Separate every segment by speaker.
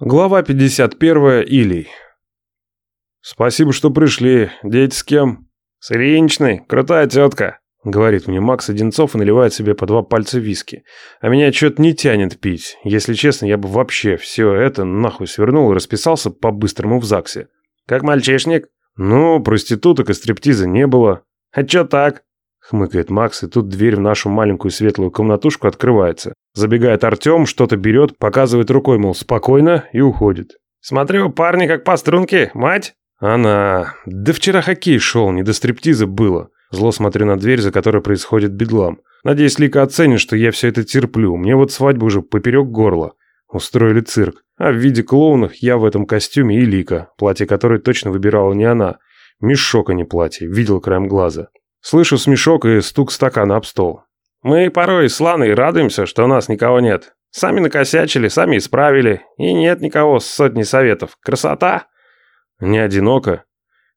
Speaker 1: Глава 51. Илий. «Спасибо, что пришли. Дети с кем?»
Speaker 2: «С Ильиничной. Крутая тетка», —
Speaker 1: говорит мне Макс Одинцов и наливает себе по два пальца виски. А меня что-то не тянет пить. Если честно, я бы вообще все это нахуй свернул и расписался по-быстрому в ЗАГСе.
Speaker 2: «Как мальчишник?»
Speaker 1: «Ну, проституток и стриптиза не было».
Speaker 2: «А чё так?»
Speaker 1: — хмыкает Макс, и тут дверь в нашу маленькую светлую комнатушку открывается. Забегает Артем, что-то берет, показывает рукой, мол, спокойно, и уходит.
Speaker 2: «Смотрю, парни как по струнке, мать?»
Speaker 1: «Она... Да вчера хоккей шел, не до стриптиза было». Зло смотрю на дверь, за которой происходит бедлам. Надеюсь, Лика оценит, что я все это терплю. Мне вот свадьба уже поперек горла. Устроили цирк. А в виде клоунов я в этом костюме и Лика, платье которой точно выбирала не она. Мешок, а не платье, видел краем глаза. Слышу смешок и стук стакана об стол.
Speaker 2: Мы порой с Ланой радуемся, что у нас никого нет. Сами накосячили, сами исправили, и нет никого с сотней советов. Красота?
Speaker 1: Не одиноко?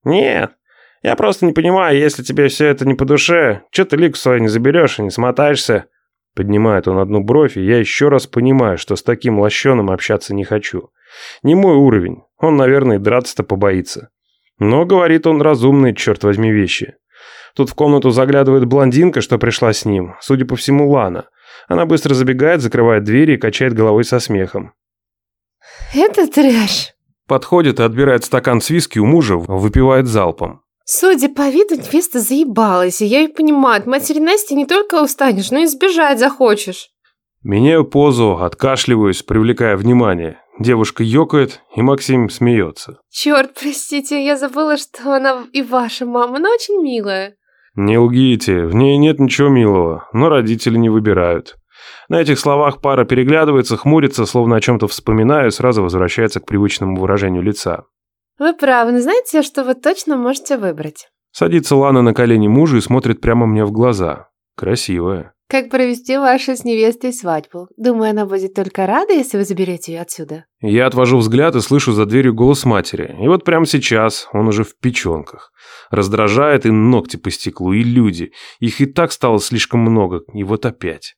Speaker 2: Нет. Я просто не понимаю, если тебе все это не по душе, что ты лик свой не заберешь и не смотаешься?
Speaker 1: Поднимает он одну бровь, и я еще раз понимаю, что с таким лощеным общаться не хочу. Не мой уровень, он, наверное, драться-то побоится. Но говорит он разумные, черт возьми, вещи. Тут в комнату заглядывает блондинка, что пришла с ним. Судя по всему, Лана. Она быстро забегает, закрывает двери и качает головой со смехом.
Speaker 3: «Это трэш!»
Speaker 1: Подходит и отбирает стакан с виски у мужа, выпивает залпом.
Speaker 3: Судя по виду, невеста заебалась, и я ее понимаю, от матери Насти не только устанешь, но и сбежать захочешь.
Speaker 1: Меняю позу, откашливаюсь, привлекая внимание. Девушка ёкает, и Максим смеется.
Speaker 3: Черт, простите, я забыла, что она и ваша мама, она очень милая.
Speaker 1: Не лгите, в ней нет ничего милого, но родители не выбирают. На этих словах пара переглядывается, хмурится, словно о чем-то вспоминая, и сразу возвращается к привычному выражению лица.
Speaker 3: Вы правы, но знаете, что вы точно можете выбрать?
Speaker 1: Садится Лана на колени мужа и смотрит прямо мне в глаза. Красивая.
Speaker 3: Как провести вашу с невестой свадьбу? Думаю, она будет только рада, если вы заберете ее отсюда.
Speaker 1: Я отвожу взгляд и слышу за дверью голос матери. И вот прямо сейчас он уже в печенках. Раздражает и ногти по стеклу, и люди. Их и так стало слишком много, и вот опять.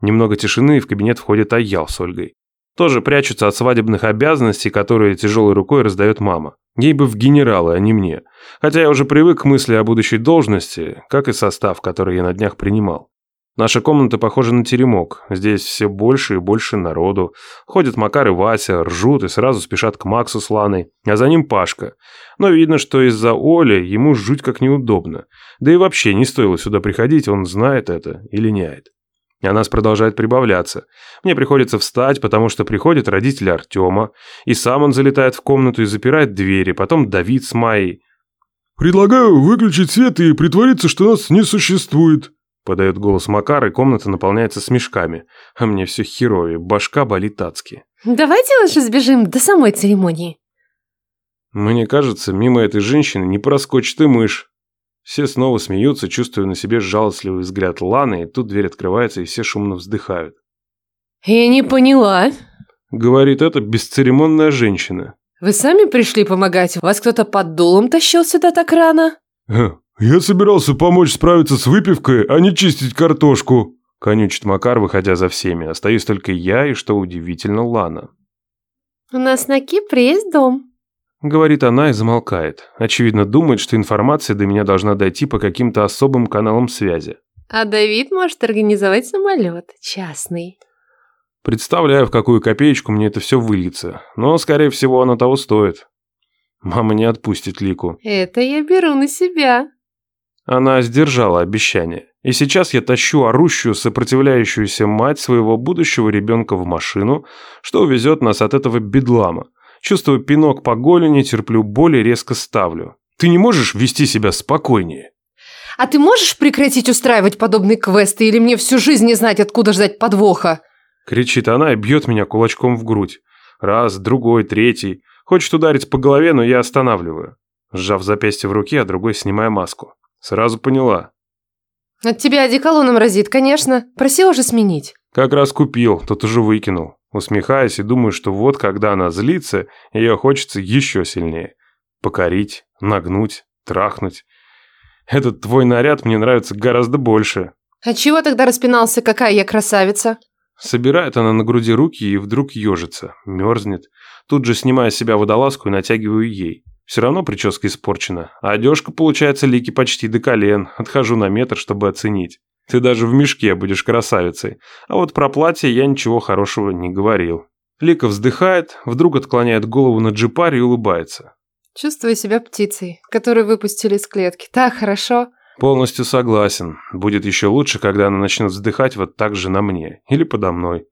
Speaker 1: Немного тишины, и в кабинет входит Аял с Ольгой. Тоже прячутся от свадебных обязанностей, которые тяжелой рукой раздает мама. Ей бы в генералы, а не мне. Хотя я уже привык к мысли о будущей должности, как и состав, который я на днях принимал. Наша комната похожа на теремок. Здесь все больше и больше народу. Ходят Макар и Вася, ржут и сразу спешат к Максу с Ланой, а за ним Пашка. Но видно, что из-за Оли ему жуть как неудобно. Да и вообще не стоило сюда приходить, он знает это и линяет. А нас продолжает прибавляться. Мне приходится встать, потому что приходят родители Артема, и сам он залетает в комнату и запирает двери, потом Давид с Майей.
Speaker 4: «Предлагаю выключить свет и притвориться, что нас не существует»,
Speaker 1: Подает голос Макар, и комната наполняется смешками. А мне все херовее, башка болит адски.
Speaker 3: Давайте лучше сбежим до самой церемонии.
Speaker 1: Мне кажется, мимо этой женщины не проскочит и мышь. Все снова смеются, чувствуя на себе жалостливый взгляд Ланы, и тут дверь открывается, и все шумно вздыхают.
Speaker 3: «Я не поняла», —
Speaker 1: говорит эта бесцеремонная женщина.
Speaker 3: «Вы сами пришли помогать? Вас кто-то под дулом тащил сюда так рано?»
Speaker 4: «Я собирался помочь справиться с выпивкой, а не чистить картошку», –
Speaker 1: конючит Макар, выходя за всеми. Остаюсь только я и, что удивительно, Лана.
Speaker 3: «У нас на Кипре есть дом», –
Speaker 1: говорит она и замолкает. Очевидно, думает, что информация до меня должна дойти по каким-то особым каналам связи.
Speaker 3: «А Давид может организовать самолет частный».
Speaker 1: Представляю, в какую копеечку мне это все выльется. Но, скорее всего, оно того стоит. Мама не отпустит Лику.
Speaker 3: «Это я беру на себя»,
Speaker 1: она сдержала обещание. И сейчас я тащу орущую, сопротивляющуюся мать своего будущего ребенка в машину, что увезет нас от этого бедлама. Чувствую пинок по голени, терплю боль и резко ставлю. Ты не можешь вести себя спокойнее?
Speaker 3: А ты можешь прекратить устраивать подобные квесты или мне всю жизнь не знать, откуда ждать подвоха?
Speaker 1: Кричит она и бьет меня кулачком в грудь. Раз, другой, третий. Хочет ударить по голове, но я останавливаю. Сжав запястье в руке, а другой снимая маску. Сразу поняла.
Speaker 3: От тебя одеколоном разит, конечно. Просила же сменить.
Speaker 1: Как раз купил, тот уже выкинул. Усмехаясь и думаю, что вот когда она злится, ее хочется еще сильнее. Покорить, нагнуть, трахнуть. Этот твой наряд мне нравится гораздо больше.
Speaker 3: А чего тогда распинался, какая я красавица?
Speaker 1: Собирает она на груди руки и вдруг ежится, мерзнет. Тут же снимаю с себя водолазку и натягиваю ей. Все равно прическа испорчена, а одежка получается лики почти до колен. Отхожу на метр, чтобы оценить. Ты даже в мешке будешь красавицей. А вот про платье я ничего хорошего не говорил. Лика вздыхает, вдруг отклоняет голову на джипаре и улыбается.
Speaker 3: Чувствую себя птицей, которую выпустили из клетки. Так хорошо.
Speaker 1: Полностью согласен. Будет еще лучше, когда она начнет вздыхать вот так же на мне. Или подо мной.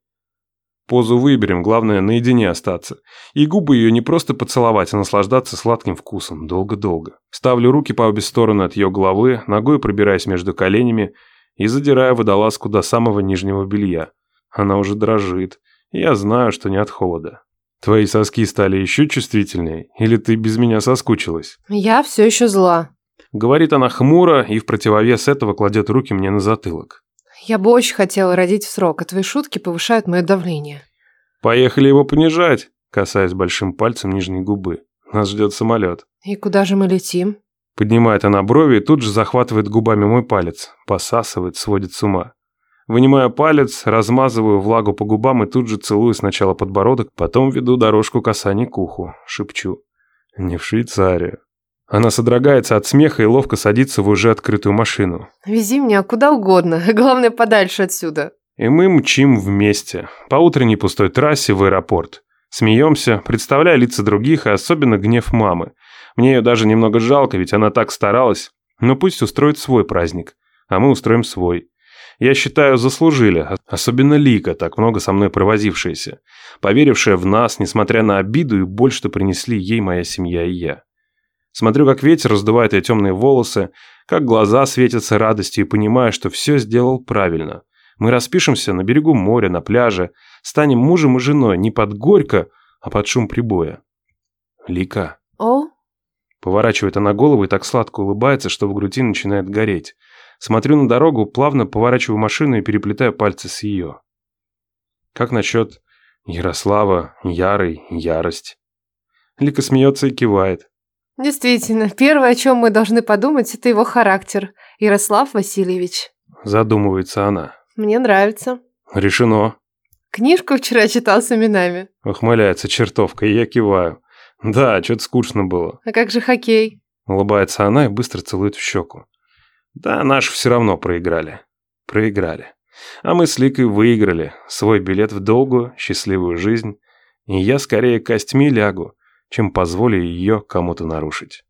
Speaker 1: Позу выберем, главное наедине остаться. И губы ее не просто поцеловать, а наслаждаться сладким вкусом. Долго-долго. Ставлю руки по обе стороны от ее головы, ногой пробираясь между коленями и задираю водолазку до самого нижнего белья. Она уже дрожит. Я знаю, что не от холода. Твои соски стали еще чувствительнее? Или ты без меня соскучилась?
Speaker 3: Я все еще зла.
Speaker 1: Говорит она хмуро и в противовес этого кладет руки мне на затылок.
Speaker 3: Я бы очень хотела родить в срок, а твои шутки повышают мое давление.
Speaker 1: Поехали его понижать, касаясь большим пальцем нижней губы. Нас ждет самолет.
Speaker 3: И куда же мы летим?
Speaker 1: Поднимает она брови и тут же захватывает губами мой палец. Посасывает, сводит с ума. Вынимаю палец, размазываю влагу по губам и тут же целую сначала подбородок, потом веду дорожку касаний к уху. Шепчу. Не в Швейцарию. Она содрогается от смеха и ловко садится в уже открытую машину.
Speaker 3: Вези меня куда угодно, главное подальше отсюда.
Speaker 1: И мы мчим вместе. По утренней пустой трассе в аэропорт. Смеемся, представляя лица других и особенно гнев мамы. Мне ее даже немного жалко, ведь она так старалась. Но пусть устроит свой праздник, а мы устроим свой. Я считаю, заслужили, особенно Лика, так много со мной провозившаяся, поверившая в нас, несмотря на обиду и боль, что принесли ей моя семья и я. Смотрю, как ветер раздувает ее темные волосы, как глаза светятся радостью и понимаю, что все сделал правильно. Мы распишемся на берегу моря, на пляже, станем мужем и женой не под горько, а под шум прибоя. Лика.
Speaker 3: О?
Speaker 1: Поворачивает она голову и так сладко улыбается, что в груди начинает гореть. Смотрю на дорогу, плавно поворачиваю машину и переплетаю пальцы с ее. Как насчет Ярослава, Ярый, Ярость? Лика смеется и кивает.
Speaker 3: Действительно, первое, о чем мы должны подумать, это его характер. Ярослав Васильевич.
Speaker 1: Задумывается она.
Speaker 3: Мне нравится.
Speaker 1: Решено.
Speaker 3: Книжку вчера читал с именами.
Speaker 1: Ухмыляется чертовка, и я киваю. Да, что-то скучно было.
Speaker 3: А как же хоккей?
Speaker 1: Улыбается она и быстро целует в щеку. Да, наши все равно проиграли. Проиграли. А мы с Ликой выиграли свой билет в долгую, счастливую жизнь. И я скорее костьми лягу, чем позволю ее кому-то нарушить.